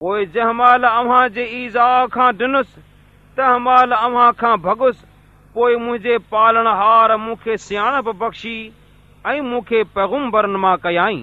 پوءِ جنهن مهل اوهان جي ايزا کان ڏنس تنهن مهل اوهان کان ڀڳس پوءِ منهنجي پالڻ هار مون کي سياڻپ بخشي ۽ مون کي پيگمبرن مان ڪيائي.